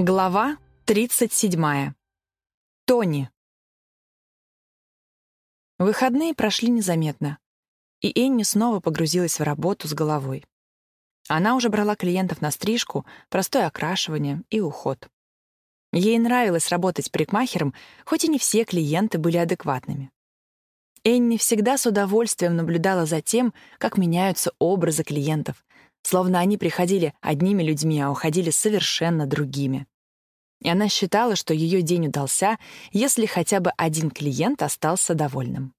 Глава 37. Тони. Выходные прошли незаметно, и Энни снова погрузилась в работу с головой. Она уже брала клиентов на стрижку, простое окрашивание и уход. Ей нравилось работать парикмахером, хоть и не все клиенты были адекватными. Энни всегда с удовольствием наблюдала за тем, как меняются образы клиентов, словно они приходили одними людьми, а уходили совершенно другими. И она считала, что ее день удался, если хотя бы один клиент остался довольным.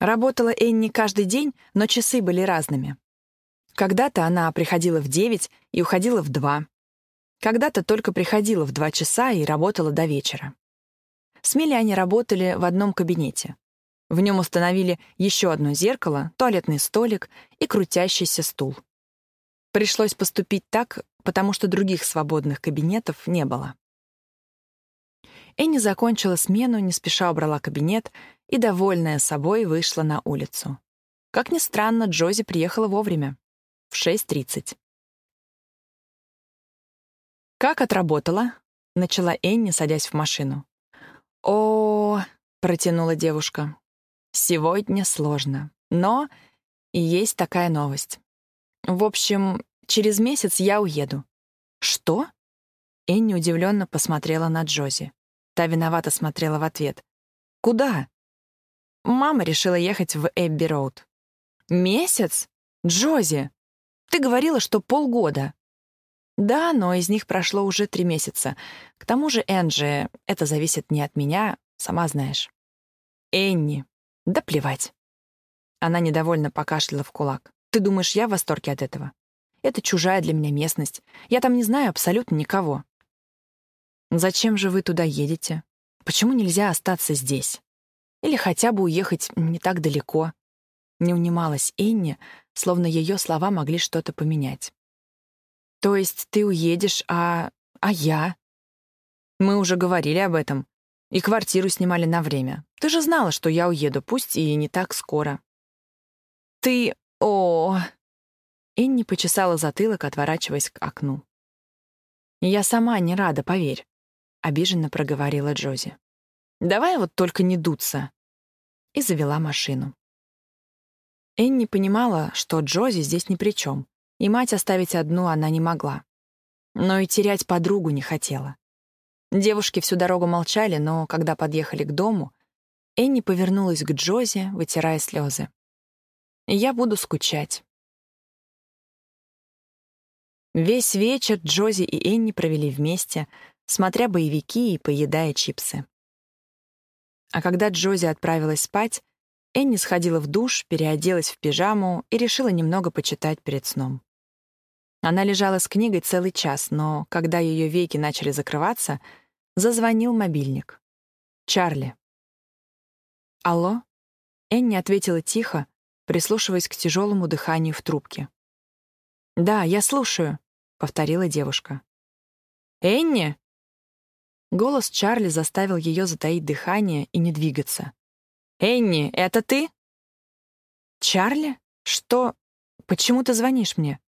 Работала Энни каждый день, но часы были разными. Когда-то она приходила в 9 и уходила в 2. Когда-то только приходила в 2 часа и работала до вечера. С Милли они работали в одном кабинете. В нем установили еще одно зеркало, туалетный столик и крутящийся стул. Пришлось поступить так, потому что других свободных кабинетов не было. Энни закончила смену, не спеша убрала кабинет и, довольная собой, вышла на улицу. Как ни странно, Джози приехала вовремя. В 6.30. «Как отработала?» — начала Энни, садясь в машину. «О, — протянула девушка, — сегодня сложно, но и есть такая новость. В общем, через месяц я уеду». «Что?» Энни удивленно посмотрела на Джози. Та виновато смотрела в ответ. «Куда?» Мама решила ехать в Эбби-Роуд. «Месяц? Джози! Ты говорила, что полгода». «Да, но из них прошло уже три месяца. К тому же, Энджи, это зависит не от меня, сама знаешь». «Энни, да плевать». Она недовольно покашляла в кулак. Ты думаешь, я в восторге от этого? Это чужая для меня местность. Я там не знаю абсолютно никого. Зачем же вы туда едете? Почему нельзя остаться здесь? Или хотя бы уехать не так далеко? Не унималась Энни, словно ее слова могли что-то поменять. То есть ты уедешь, а... а я? Мы уже говорили об этом. И квартиру снимали на время. Ты же знала, что я уеду, пусть и не так скоро. Ты... О, Энни почесала затылок, отворачиваясь к окну. «Я сама не рада, поверь», — обиженно проговорила Джози. «Давай вот только не дуться». И завела машину. Энни понимала, что Джози здесь ни при чем, и мать оставить одну она не могла. Но и терять подругу не хотела. Девушки всю дорогу молчали, но когда подъехали к дому, Энни повернулась к Джози, вытирая слезы. Я буду скучать. Весь вечер Джози и Энни провели вместе, смотря боевики и поедая чипсы. А когда Джози отправилась спать, Энни сходила в душ, переоделась в пижаму и решила немного почитать перед сном. Она лежала с книгой целый час, но когда ее веки начали закрываться, зазвонил мобильник. Чарли. «Алло?» Энни ответила тихо, прислушиваясь к тяжелому дыханию в трубке. «Да, я слушаю», — повторила девушка. «Энни?» Голос Чарли заставил ее затаить дыхание и не двигаться. «Энни, это ты?» «Чарли? Что? Почему ты звонишь мне?»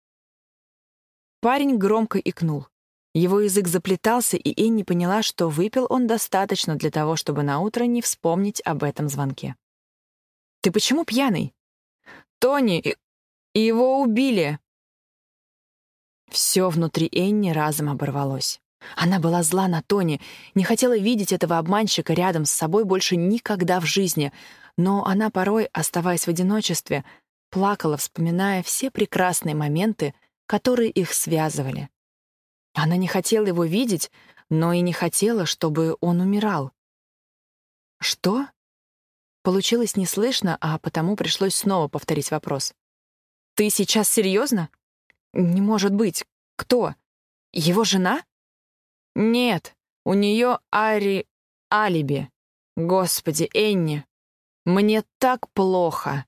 Парень громко икнул. Его язык заплетался, и Энни поняла, что выпил он достаточно для того, чтобы наутро не вспомнить об этом звонке. «Ты почему пьяный?» Тони, и его убили!» Все внутри Энни разом оборвалось. Она была зла на Тони, не хотела видеть этого обманщика рядом с собой больше никогда в жизни, но она порой, оставаясь в одиночестве, плакала, вспоминая все прекрасные моменты, которые их связывали. Она не хотела его видеть, но и не хотела, чтобы он умирал. «Что?» Получилось неслышно, а потому пришлось снова повторить вопрос. «Ты сейчас серьезно? Не может быть. Кто? Его жена?» «Нет, у нее Ари... алиби. Господи, Энни, мне так плохо.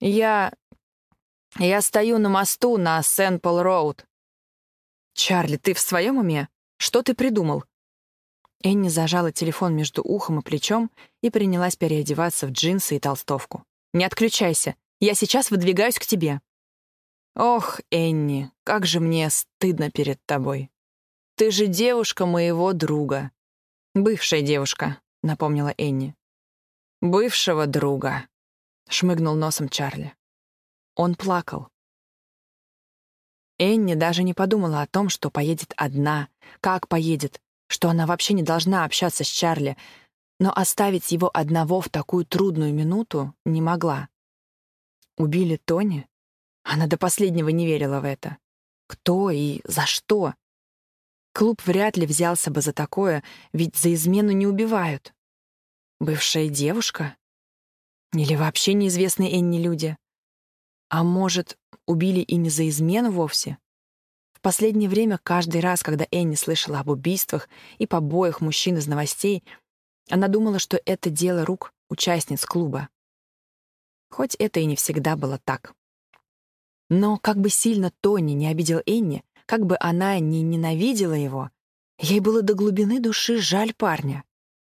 Я... я стою на мосту на Сент-Пол-Роуд». «Чарли, ты в своем уме? Что ты придумал? Энни зажала телефон между ухом и плечом и принялась переодеваться в джинсы и толстовку. «Не отключайся. Я сейчас выдвигаюсь к тебе». «Ох, Энни, как же мне стыдно перед тобой. ты же девушка моего друга». «Бывшая девушка», — напомнила Энни. «Бывшего друга», — шмыгнул носом Чарли. Он плакал. Энни даже не подумала о том, что поедет одна, как поедет, что она вообще не должна общаться с Чарли, но оставить его одного в такую трудную минуту не могла. Убили Тони? Она до последнего не верила в это. Кто и за что? Клуб вряд ли взялся бы за такое, ведь за измену не убивают. Бывшая девушка? Или вообще неизвестные Энни люди? А может, убили и не за измену вовсе? Последнее время каждый раз, когда Энни слышала об убийствах и побоях мужчин из новостей, она думала, что это дело рук участниц клуба. Хоть это и не всегда было так. Но как бы сильно Тони не обидел Энни, как бы она ни ненавидела его, ей было до глубины души жаль парня.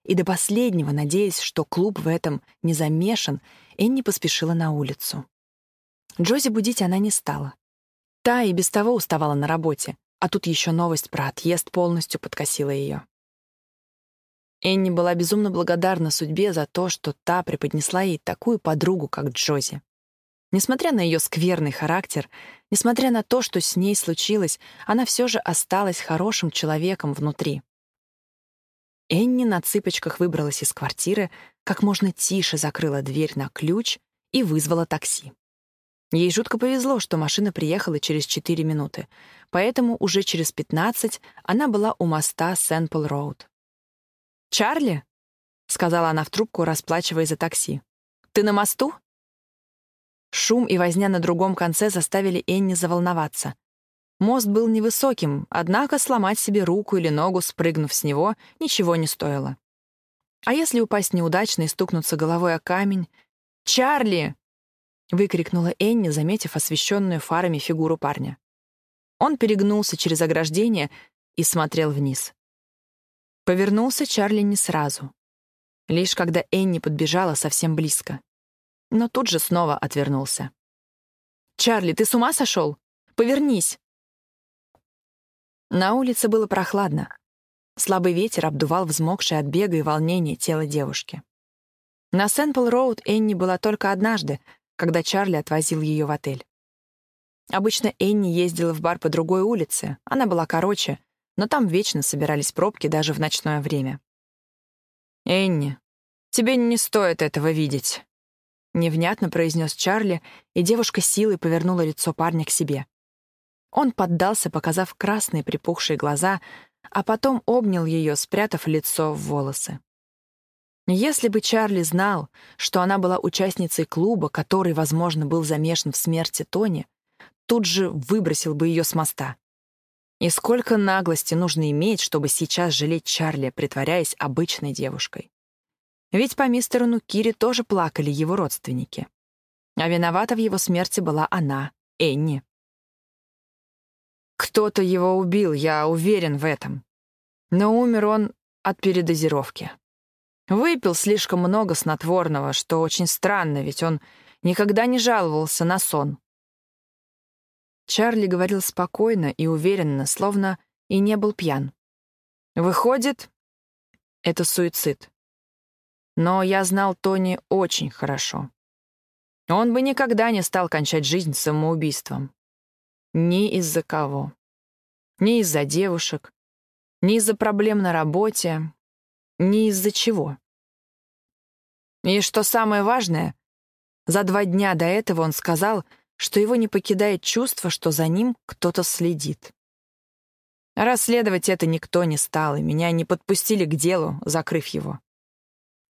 И до последнего, надеясь, что клуб в этом не замешан, Энни поспешила на улицу. Джози будить она не стала. Та и без того уставала на работе, а тут еще новость про отъезд полностью подкосила ее. Энни была безумно благодарна судьбе за то, что та преподнесла ей такую подругу, как Джози. Несмотря на ее скверный характер, несмотря на то, что с ней случилось, она все же осталась хорошим человеком внутри. Энни на цыпочках выбралась из квартиры, как можно тише закрыла дверь на ключ и вызвала такси. Ей жутко повезло, что машина приехала через 4 минуты, поэтому уже через 15 она была у моста Сент-Пол-Роуд. «Чарли?» — сказала она в трубку, расплачиваясь за такси. «Ты на мосту?» Шум и возня на другом конце заставили Энни заволноваться. Мост был невысоким, однако сломать себе руку или ногу, спрыгнув с него, ничего не стоило. А если упасть неудачно и стукнуться головой о камень? «Чарли!» — выкрикнула Энни, заметив освещенную фарами фигуру парня. Он перегнулся через ограждение и смотрел вниз. Повернулся Чарли не сразу. Лишь когда Энни подбежала совсем близко. Но тут же снова отвернулся. «Чарли, ты с ума сошел? Повернись!» На улице было прохладно. Слабый ветер обдувал взмокшее от бега и волнения тело девушки. На Сэмпл-Роуд Энни была только однажды, когда Чарли отвозил ее в отель. Обычно Энни ездила в бар по другой улице, она была короче, но там вечно собирались пробки даже в ночное время. «Энни, тебе не стоит этого видеть», — невнятно произнес Чарли, и девушка силой повернула лицо парня к себе. Он поддался, показав красные припухшие глаза, а потом обнял ее, спрятав лицо в волосы. Если бы Чарли знал, что она была участницей клуба, который, возможно, был замешан в смерти Тони, тут же выбросил бы ее с моста. И сколько наглости нужно иметь, чтобы сейчас жалеть Чарли, притворяясь обычной девушкой. Ведь по мистеру Нукире тоже плакали его родственники. А виновата в его смерти была она, Энни. Кто-то его убил, я уверен в этом. Но умер он от передозировки. Выпил слишком много снотворного, что очень странно, ведь он никогда не жаловался на сон. Чарли говорил спокойно и уверенно, словно и не был пьян. Выходит, это суицид. Но я знал Тони очень хорошо. Он бы никогда не стал кончать жизнь самоубийством. Ни из-за кого. Ни из-за девушек, ни из-за проблем на работе, ни из-за чего. И что самое важное, за два дня до этого он сказал, что его не покидает чувство, что за ним кто-то следит. Расследовать это никто не стал, и меня не подпустили к делу, закрыв его.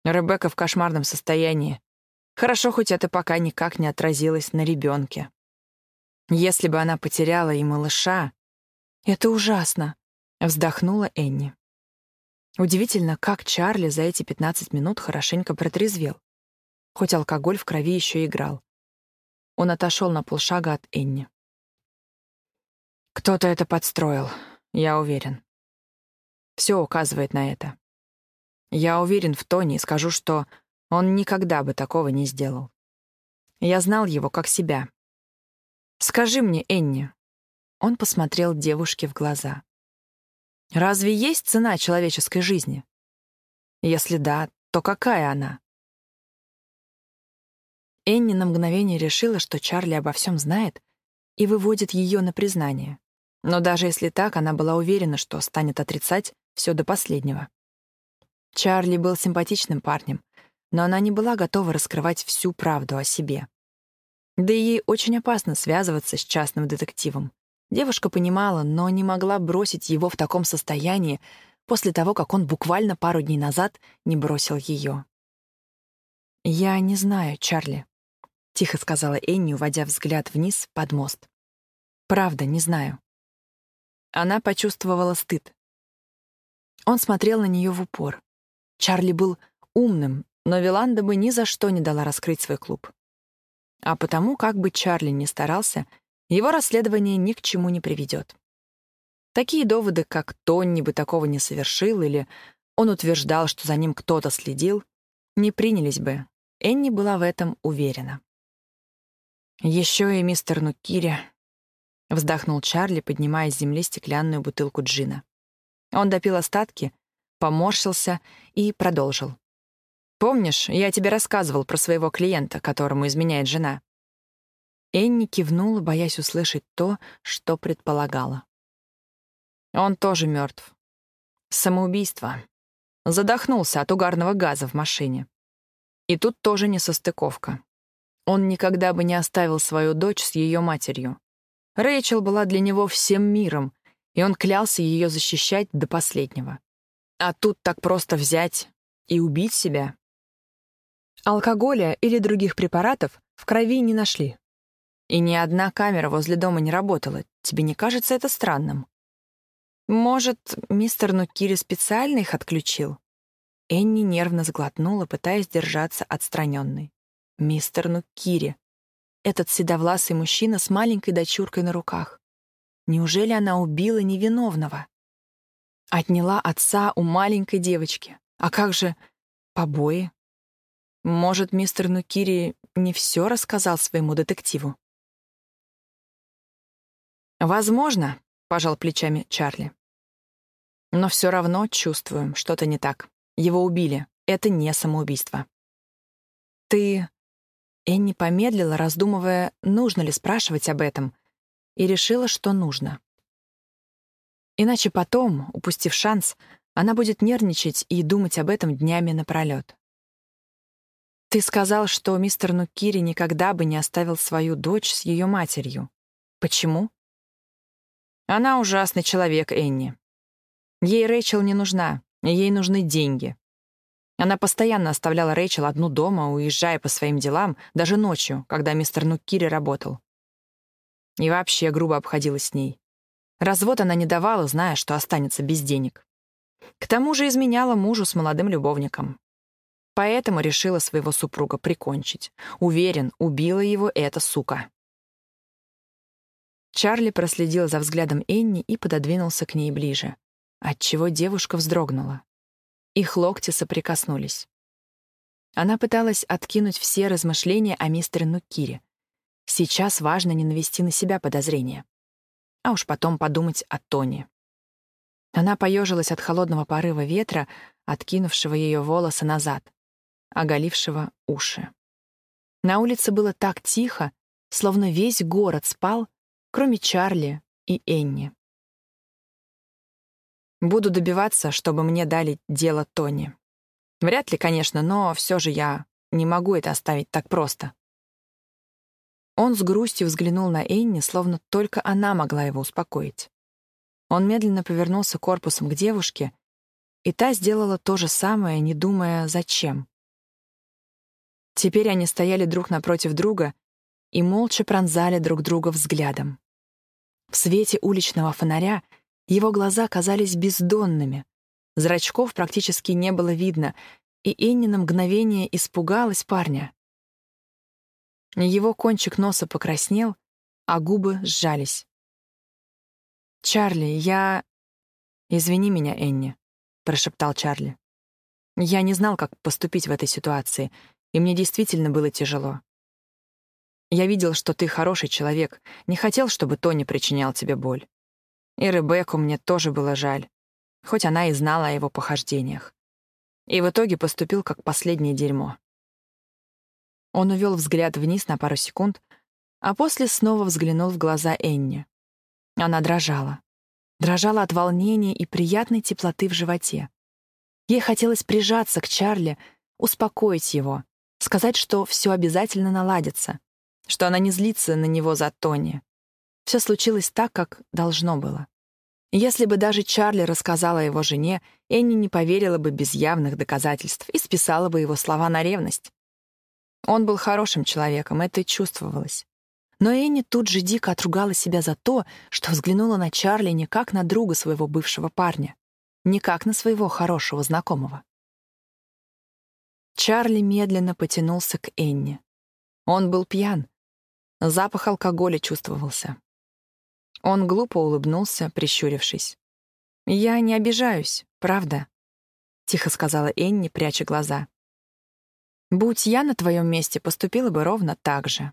Ребекка в кошмарном состоянии. Хорошо, хоть это пока никак не отразилось на ребенке. Если бы она потеряла и малыша... «Это ужасно», — вздохнула Энни. Удивительно, как Чарли за эти 15 минут хорошенько протрезвел, хоть алкоголь в крови еще играл. Он отошел на полшага от Энни. «Кто-то это подстроил, я уверен. Все указывает на это. Я уверен в Тони и скажу, что он никогда бы такого не сделал. Я знал его как себя, «Скажи мне, Энни». Он посмотрел девушке в глаза. Разве есть цена человеческой жизни? Если да, то какая она? Энни на мгновение решила, что Чарли обо всем знает и выводит ее на признание. Но даже если так, она была уверена, что станет отрицать все до последнего. Чарли был симпатичным парнем, но она не была готова раскрывать всю правду о себе. Да и ей очень опасно связываться с частным детективом. Девушка понимала, но не могла бросить его в таком состоянии после того, как он буквально пару дней назад не бросил ее. «Я не знаю, Чарли», — тихо сказала Энни, уводя взгляд вниз под мост. «Правда, не знаю». Она почувствовала стыд. Он смотрел на нее в упор. Чарли был умным, но Виланда бы ни за что не дала раскрыть свой клуб. А потому, как бы Чарли ни старался, его расследование ни к чему не приведет. Такие доводы, как Тонни бы такого не совершил или он утверждал, что за ним кто-то следил, не принялись бы. Энни была в этом уверена. Еще и мистер Нукири, вздохнул Чарли, поднимая с земли стеклянную бутылку джина. Он допил остатки, поморщился и продолжил. «Помнишь, я тебе рассказывал про своего клиента, которому изменяет жена?» Энни кивнула, боясь услышать то, что предполагала. Он тоже мертв. Самоубийство. Задохнулся от угарного газа в машине. И тут тоже не состыковка. Он никогда бы не оставил свою дочь с ее матерью. Рэйчел была для него всем миром, и он клялся ее защищать до последнего. А тут так просто взять и убить себя. Алкоголя или других препаратов в крови не нашли. И ни одна камера возле дома не работала. Тебе не кажется это странным? Может, мистер Нукири специально их отключил? Энни нервно сглотнула, пытаясь держаться отстраненной. Мистер Нукири. Этот седовласый мужчина с маленькой дочуркой на руках. Неужели она убила невиновного? Отняла отца у маленькой девочки. А как же побои? Может, мистер Нукири не все рассказал своему детективу? Возможно, — пожал плечами Чарли. «Но все равно чувствуем, что-то не так. Его убили. Это не самоубийство». «Ты...» Энни помедлила, раздумывая, нужно ли спрашивать об этом, и решила, что нужно. Иначе потом, упустив шанс, она будет нервничать и думать об этом днями напролет. «Ты сказал, что мистер Нукири никогда бы не оставил свою дочь с ее матерью. Почему?» Она ужасный человек, Энни. Ей Рэйчел не нужна, ей нужны деньги. Она постоянно оставляла Рэйчел одну дома, уезжая по своим делам, даже ночью, когда мистер Нуккири работал. И вообще грубо обходилась с ней. Развод она не давала, зная, что останется без денег. К тому же изменяла мужу с молодым любовником. Поэтому решила своего супруга прикончить. Уверен, убила его эта сука. Чарли проследил за взглядом Энни и пододвинулся к ней ближе, отчего девушка вздрогнула. Их локти соприкоснулись. Она пыталась откинуть все размышления о мистере Нукире. Сейчас важно не навести на себя подозрения. А уж потом подумать о Тони. Она поежилась от холодного порыва ветра, откинувшего ее волосы назад, оголившего уши. На улице было так тихо, словно весь город спал, кроме Чарли и Энни. Буду добиваться, чтобы мне дали дело Тони. Вряд ли, конечно, но все же я не могу это оставить так просто. Он с грустью взглянул на Энни, словно только она могла его успокоить. Он медленно повернулся корпусом к девушке, и та сделала то же самое, не думая, зачем. Теперь они стояли друг напротив друга и молча пронзали друг друга взглядом. В свете уличного фонаря его глаза казались бездонными. Зрачков практически не было видно, и Энни на мгновение испугалась парня. Его кончик носа покраснел, а губы сжались. «Чарли, я...» «Извини меня, Энни», — прошептал Чарли. «Я не знал, как поступить в этой ситуации, и мне действительно было тяжело. Я видел, что ты хороший человек, не хотел, чтобы Тони причинял тебе боль. И Ребекку мне тоже было жаль. хоть она и знала о его похождениях. И в итоге поступил как последнее дерьмо. Он увел взгляд вниз на пару секунд, а после снова взглянул в глаза Энни. Она дрожала. Дрожала от волнения и приятной теплоты в животе. Ей хотелось прижаться к Чарли, успокоить его, сказать, что все обязательно наладится, что она не злится на него за Тони. Все случилось так, как должно было. Если бы даже Чарли рассказала его жене, Энни не поверила бы без явных доказательств и списала бы его слова на ревность. Он был хорошим человеком, это и чувствовалось. Но Энни тут же дико отругала себя за то, что взглянула на Чарли не как на друга своего бывшего парня, не как на своего хорошего знакомого. Чарли медленно потянулся к Энни. Он был пьян. Запах алкоголя чувствовался. Он глупо улыбнулся, прищурившись. «Я не обижаюсь, правда», — тихо сказала Энни, пряча глаза. «Будь я на твоем месте, поступила бы ровно так же».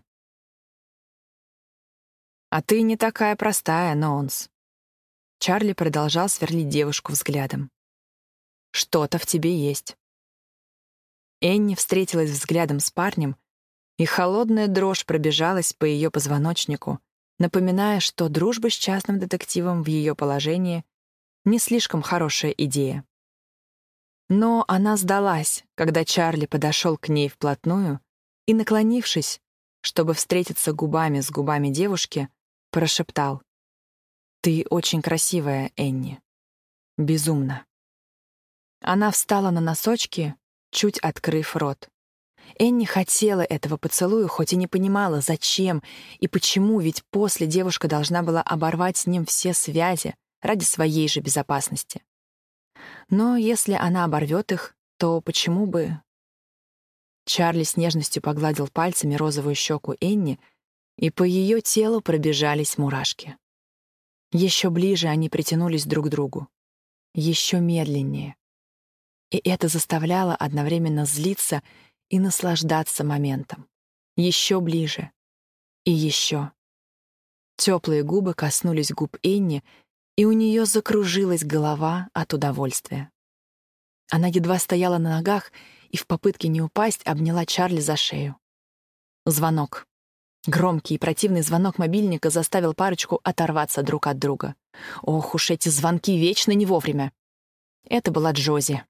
«А ты не такая простая, Ноунс». Чарли продолжал сверлить девушку взглядом. «Что-то в тебе есть». Энни встретилась взглядом с парнем, и холодная дрожь пробежалась по ее позвоночнику, напоминая, что дружба с частным детективом в ее положении не слишком хорошая идея. Но она сдалась, когда Чарли подошел к ней вплотную и, наклонившись, чтобы встретиться губами с губами девушки, прошептал. «Ты очень красивая, Энни. Безумно». Она встала на носочки, чуть открыв рот. Энни хотела этого поцелуя, хоть и не понимала, зачем и почему, ведь после девушка должна была оборвать с ним все связи ради своей же безопасности. Но если она оборвет их, то почему бы... Чарли с нежностью погладил пальцами розовую щеку Энни, и по ее телу пробежались мурашки. Еще ближе они притянулись друг к другу. Еще медленнее. И это заставляло одновременно злиться и наслаждаться моментом. Еще ближе. И еще. Теплые губы коснулись губ Энни, и у нее закружилась голова от удовольствия. Она едва стояла на ногах и в попытке не упасть обняла Чарли за шею. Звонок. Громкий и противный звонок мобильника заставил парочку оторваться друг от друга. Ох уж эти звонки вечно не вовремя. Это была Джози.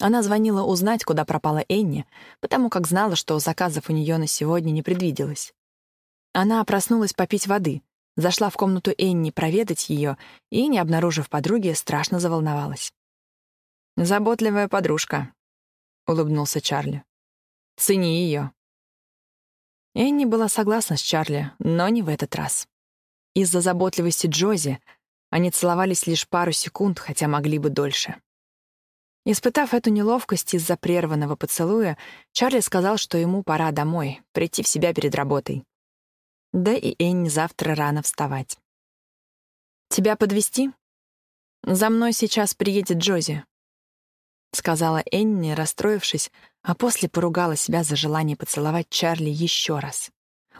Она звонила узнать, куда пропала Энни, потому как знала, что заказов у нее на сегодня не предвиделось. Она проснулась попить воды, зашла в комнату Энни проведать ее и, не обнаружив подруги, страшно заволновалась. «Заботливая подружка», — улыбнулся Чарли. «Цени ее». Энни была согласна с Чарли, но не в этот раз. Из-за заботливости Джози они целовались лишь пару секунд, хотя могли бы дольше. Испытав эту неловкость из-за прерванного поцелуя, Чарли сказал, что ему пора домой, прийти в себя перед работой. Да и Энни завтра рано вставать. «Тебя подвести? За мной сейчас приедет Джози», — сказала Энни, расстроившись, а после поругала себя за желание поцеловать Чарли еще раз.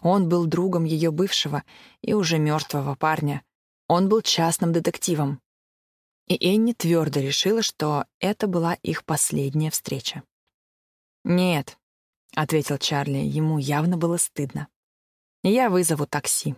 Он был другом ее бывшего и уже мертвого парня. Он был частным детективом. И Энни твердо решила, что это была их последняя встреча. «Нет», — ответил Чарли, ему явно было стыдно. «Я вызову такси».